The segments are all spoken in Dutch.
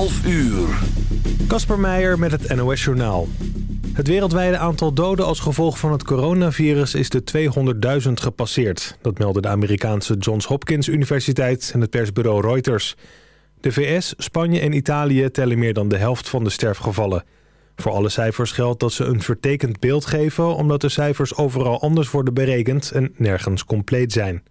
12 uur. Kasper Meijer met het NOS Journaal. Het wereldwijde aantal doden als gevolg van het coronavirus is de 200.000 gepasseerd. Dat meldde de Amerikaanse Johns Hopkins Universiteit en het persbureau Reuters. De VS, Spanje en Italië tellen meer dan de helft van de sterfgevallen. Voor alle cijfers geldt dat ze een vertekend beeld geven... omdat de cijfers overal anders worden berekend en nergens compleet zijn.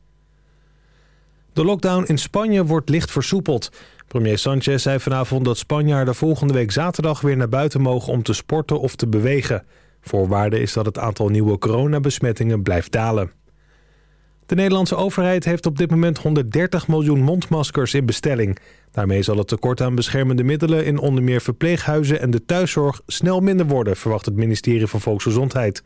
De lockdown in Spanje wordt licht versoepeld. Premier Sanchez zei vanavond dat Spanjaarden volgende week zaterdag weer naar buiten mogen om te sporten of te bewegen. Voorwaarde is dat het aantal nieuwe coronabesmettingen blijft dalen. De Nederlandse overheid heeft op dit moment 130 miljoen mondmaskers in bestelling. Daarmee zal het tekort aan beschermende middelen in onder meer verpleeghuizen en de thuiszorg snel minder worden, verwacht het ministerie van Volksgezondheid.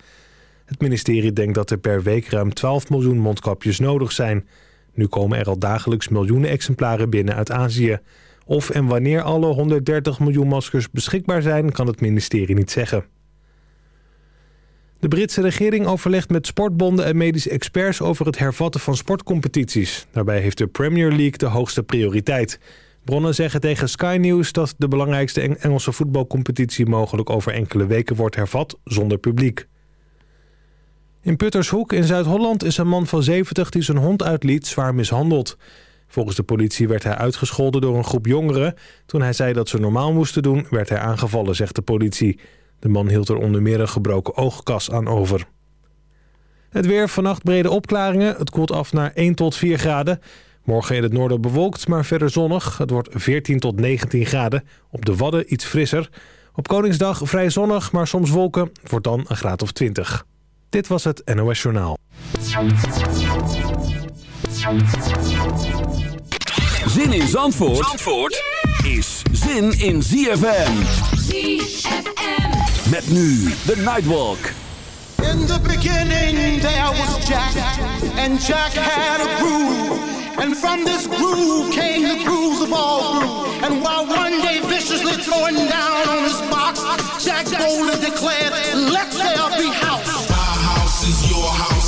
Het ministerie denkt dat er per week ruim 12 miljoen mondkapjes nodig zijn. Nu komen er al dagelijks miljoenen exemplaren binnen uit Azië. Of en wanneer alle 130 miljoen maskers beschikbaar zijn, kan het ministerie niet zeggen. De Britse regering overlegt met sportbonden en medische experts over het hervatten van sportcompetities. Daarbij heeft de Premier League de hoogste prioriteit. Bronnen zeggen tegen Sky News dat de belangrijkste Engelse voetbalcompetitie mogelijk over enkele weken wordt hervat zonder publiek. In Puttershoek in Zuid-Holland is een man van 70 die zijn hond uitliet zwaar mishandeld. Volgens de politie werd hij uitgescholden door een groep jongeren. Toen hij zei dat ze normaal moesten doen, werd hij aangevallen, zegt de politie. De man hield er onder meer een gebroken oogkas aan over. Het weer, vannacht brede opklaringen. Het koelt af naar 1 tot 4 graden. Morgen in het noorden bewolkt, maar verder zonnig. Het wordt 14 tot 19 graden. Op de Wadden iets frisser. Op Koningsdag vrij zonnig, maar soms wolken. Het wordt dan een graad of 20. Dit was het NOS Journaal. Zin in Zandvoort, Zandvoort is zin in ZFM. ZFM. Met nu de Nightwalk. In the beginning there was Jack, and Jack had a groove. And from this groove came the grooves of all grooves. And while one day viciously throwing down on his box, Jack boldly declared, let there be house.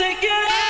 take it out.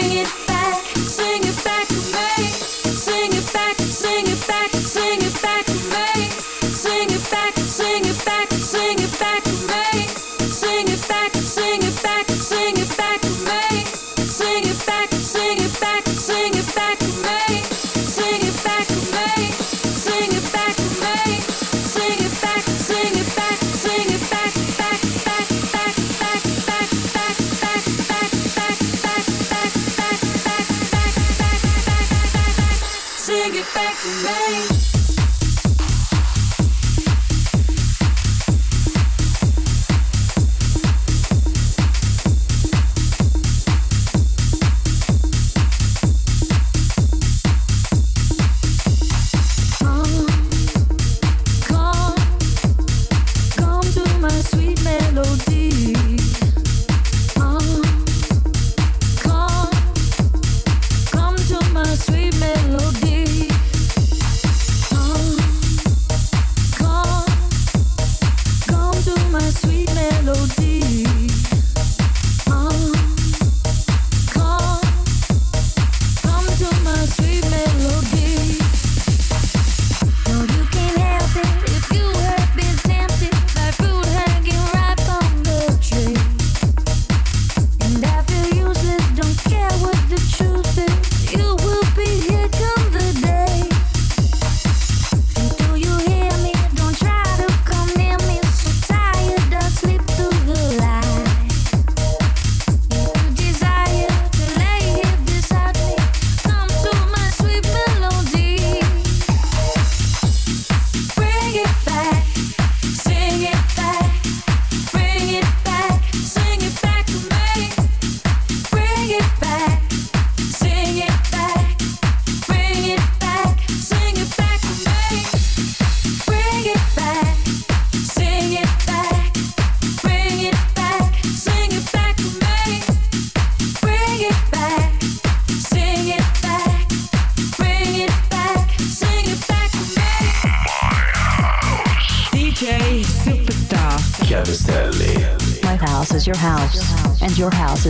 Bring it back, sing it back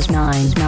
is mine.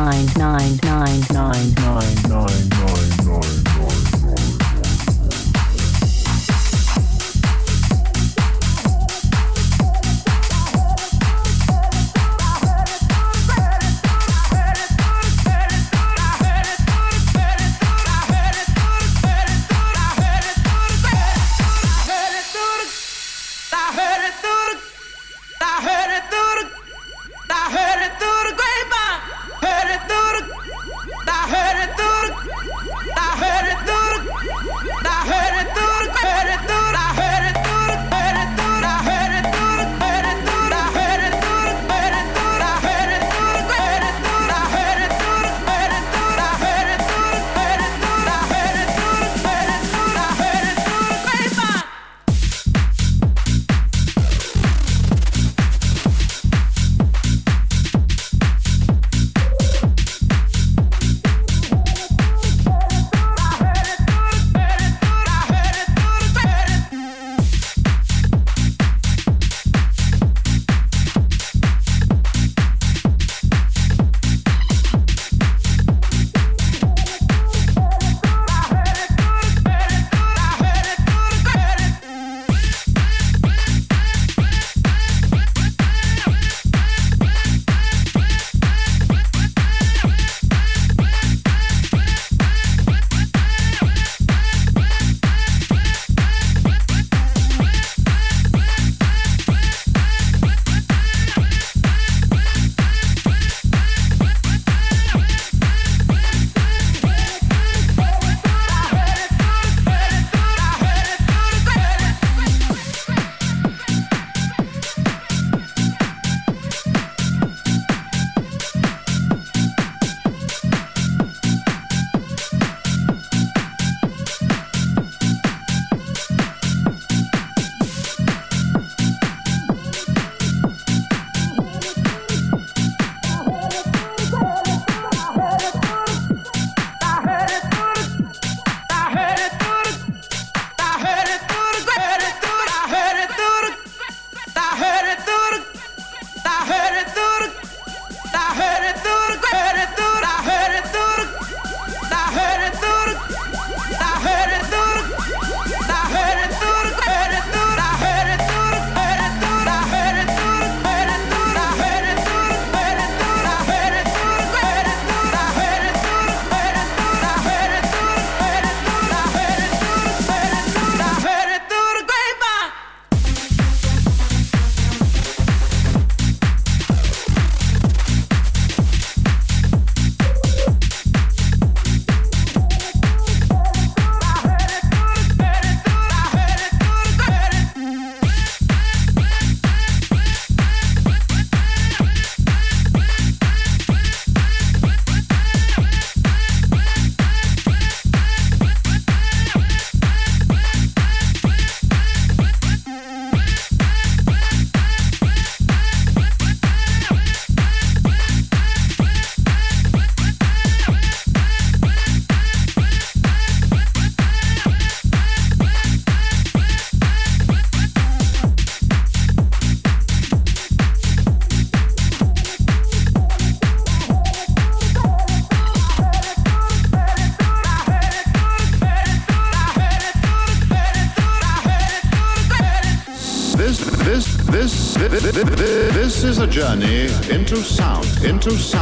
to sign.